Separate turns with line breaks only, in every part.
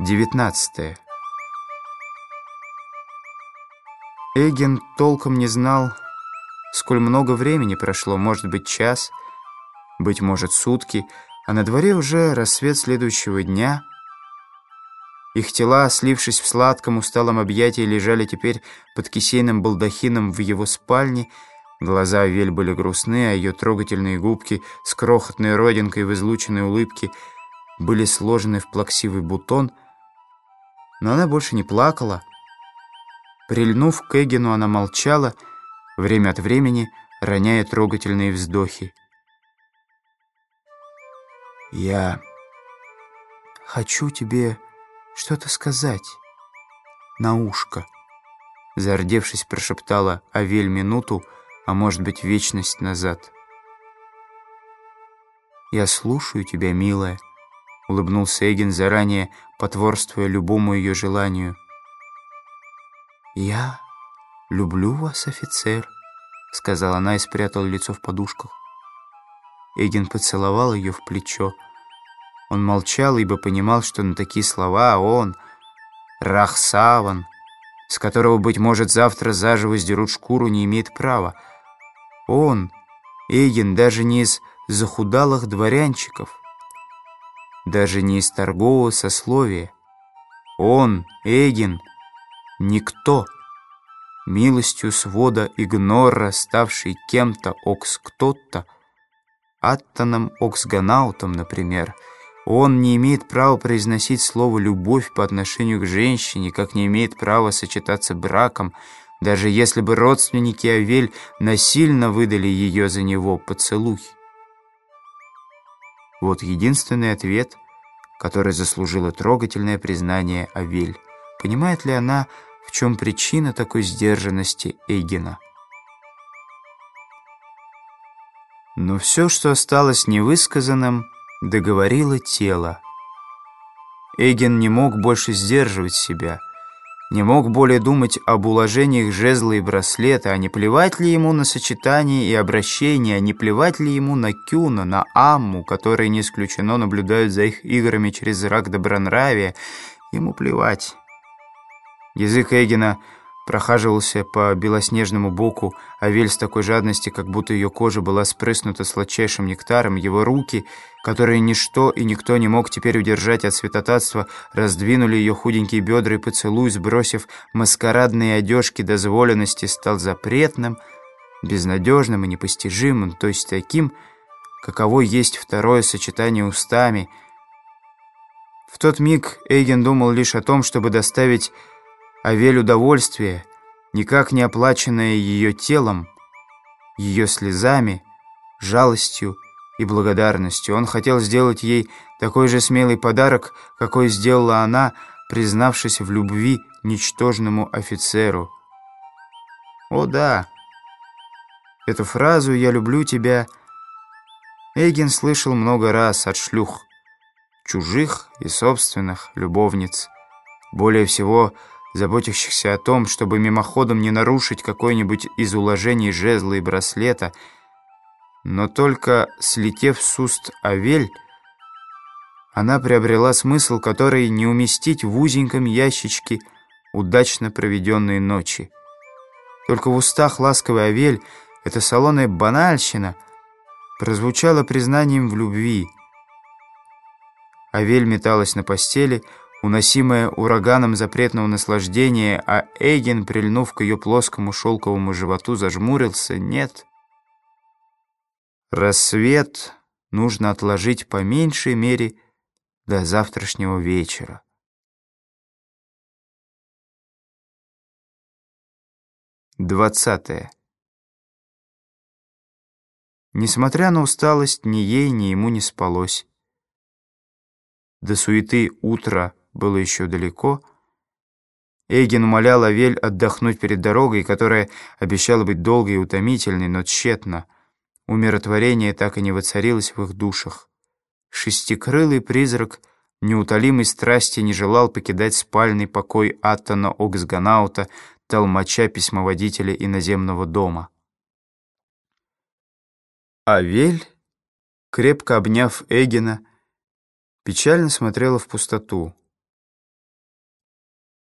19. Эгин толком не знал, сколь много времени прошло, может быть, час, быть может, сутки, а на дворе уже рассвет следующего дня. Их тела, слившись в сладком усталом объятии, лежали теперь под кисейным балдахином в его спальне. Глаза Вель были грустны, а ее трогательные губки с крохотной родинкой в излученной улыбке были сложены в плаксивый бутон — но она больше не плакала. Прильнув к Эгину, она молчала, время от времени роняя трогательные вздохи. «Я хочу тебе что-то сказать на ушко», зардевшись, прошептала Авель минуту, а может быть, вечность назад. «Я слушаю тебя, милая», — улыбнулся Эгин, заранее потворствуя любому ее желанию. «Я люблю вас, офицер», — сказала она и спрятала лицо в подушках. Эгин поцеловал ее в плечо. Он молчал, ибо понимал, что на такие слова он, Рахсаван, с которого, быть может, завтра заживо сдерут шкуру, не имеет права. Он, Эгин, даже не из захудалых дворянчиков, даже не из торгового сословия. Он, Эгин, никто. Милостью свода игнора, ставший кем-то окс кто-то, Аттоном Оксганаутом, например, он не имеет права произносить слово «любовь» по отношению к женщине, как не имеет права сочетаться браком, даже если бы родственники Авель насильно выдали ее за него поцелуй. Вот единственный ответ, который заслужила трогательное признание Авель. Понимает ли она, в чем причина такой сдержанности Эйгена? Но все, что осталось невысказанным, договорило тело. Эйген не мог больше сдерживать себя – не мог более думать об уложениях жезла и браслета, а не плевать ли ему на сочетание и обращение, а не плевать ли ему на Кюна, на Амму, которые не исключено наблюдают за их играми через зрак добронравия. Ему плевать. Язык Эгина прохаживался по белоснежному боку, а Вель с такой жадности, как будто ее кожа была спрыснута сладчайшим нектаром, его руки, которые ничто и никто не мог теперь удержать от святотатства, раздвинули ее худенькие бедра и поцелуй, сбросив маскарадные одежки дозволенности, стал запретным, безнадежным и непостижимым, то есть таким, каково есть второе сочетание устами. В тот миг Эйген думал лишь о том, чтобы доставить а вель удовольствие, никак не оплаченное ее телом, ее слезами, жалостью и благодарностью. Он хотел сделать ей такой же смелый подарок, какой сделала она, признавшись в любви ничтожному офицеру. О да, эту фразу «я люблю тебя» Эйген слышал много раз от шлюх, чужих и собственных любовниц. Более всего, заботящихся о том, чтобы мимоходом не нарушить какое-нибудь из уложений жезла и браслета, но только слетев с уст Авель, она приобрела смысл, который не уместить в узеньком ящичке удачно проведенные ночи. Только в устах ласковой Авель эта салонная банальщина прозвучала признанием в любви. Авель металась на постели, уносимая ураганом запретного наслаждения, а Эйген, прильнув к ее плоскому шелковому животу, зажмурился. Нет. Рассвет нужно отложить по меньшей мере до завтрашнего вечера. Двадцатое. Несмотря на усталость, ни ей, ни ему не спалось. До суеты утра было еще далеко. Эйген умолял Авель отдохнуть перед дорогой, которая обещала быть долгой и утомительной, но тщетно. Умиротворение так и не воцарилось в их душах. Шестикрылый призрак неутолимой страсти не желал покидать спальный покой Аттона Оксганаута, толмача письмоводителя иноземного дома. Авель, крепко обняв Эгена, печально смотрела в пустоту.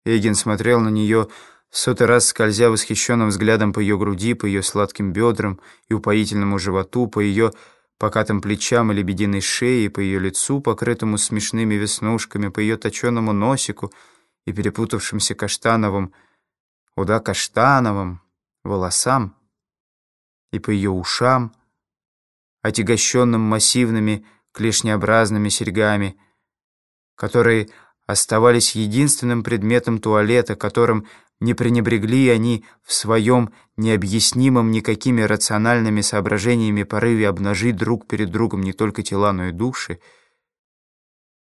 Эгин смотрел на нее, сотый раз скользя восхищенным взглядом по ее груди, по ее сладким бедрам и упоительному животу, по ее покатым плечам и лебединой шее, по ее лицу, покрытому смешными веснушками, по ее точенному носику и перепутавшимся каштановым, уда каштановым волосам, и по ее ушам, отягощенным массивными клешнеобразными серьгами, которые оставались единственным предметом туалета, которым не пренебрегли они в своем необъяснимом никакими рациональными соображениями порыве обнажить друг перед другом не только тела, но и души.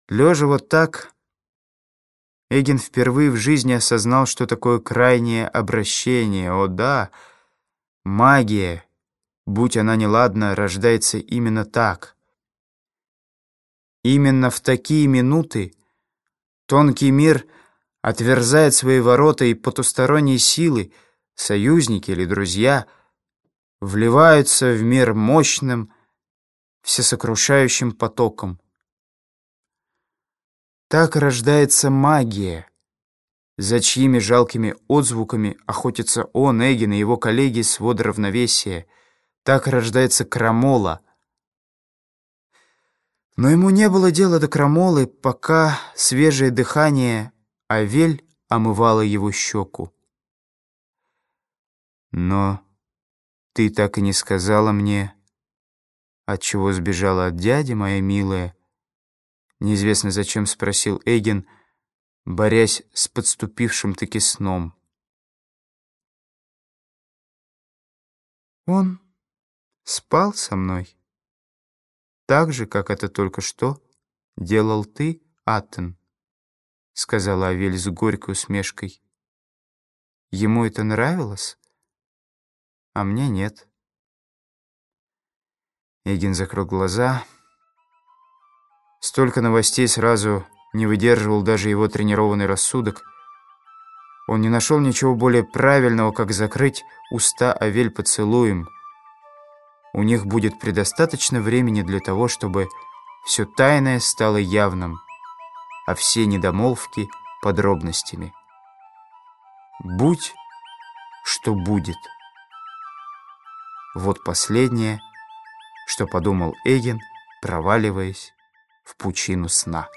Лежа вот так, Эгин впервые в жизни осознал, что такое крайнее обращение. О да, магия, будь она неладна, рождается именно так. Именно в такие минуты тонкий мир — отверзает свои ворота, и потусторонние силы, союзники или друзья, вливаются в мир мощным, всесокрушающим потоком. Так рождается магия, за чьими жалкими отзвуками охотится он, Эгин и его коллеги с вода равновесия. Так рождается крамола. Но ему не было дела до крамолы, пока свежее дыхание а Вель омывала его щеку. «Но ты так и не сказала мне, от чего сбежала от дяди, моя милая?» Неизвестно зачем спросил Эгин, борясь с подступившим-таки сном. «Он спал со мной, так же, как это только что делал ты, Аттен» сказала Авель с горькой усмешкой. Ему это нравилось, а мне нет. Эгин закрыл глаза. Столько новостей сразу не выдерживал даже его тренированный рассудок. Он не нашел ничего более правильного, как закрыть уста Авель поцелуем. У них будет предостаточно времени для того, чтобы все тайное стало явным а все недомолвки подробностями. Будь, что будет. Вот последнее, что подумал Эгин, проваливаясь в пучину сна.